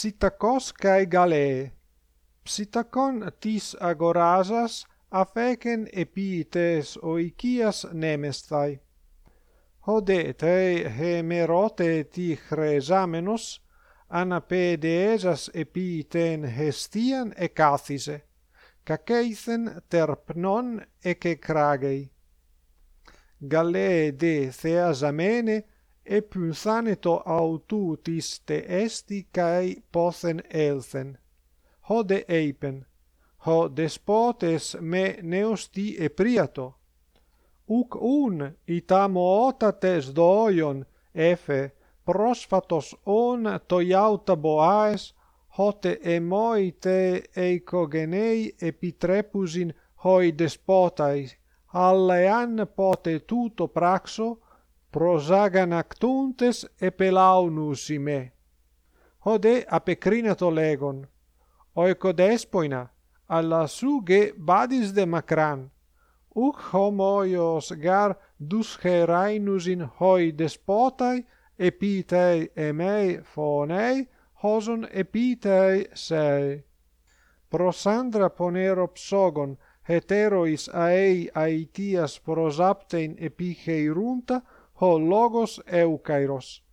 Psittacos kai Galae. Psittacon tis agorasas afeken epites oikias nemestai. Hode te hemerote ti chresamenos, anapedeesas epiten hestian ecathise, caceithen terpnon ececragei. Galae de Theasamene e aneto aututis te esti cae posen elsen. Hode eipen, ho despotes me neosti epriato. Uc un itamo otates doion, efe, πρόσφατος ον το ιάουτα μποάες, χότε εμόι τε hoi επιτρέπουζιν allean pote αλλά εάν πότε τούτο prosagan actuntes e pelaunus ime. Hode apecrinato legon, oikodespoina, alla suge badis de macran, uc homoios gar duscherainus in hoi despotai, epitei emei phonei, hoson epitei sei. Prosandra poneropsogon, heterois aei aitias prosaptein epicheirunta, runta, ho logos eukairos.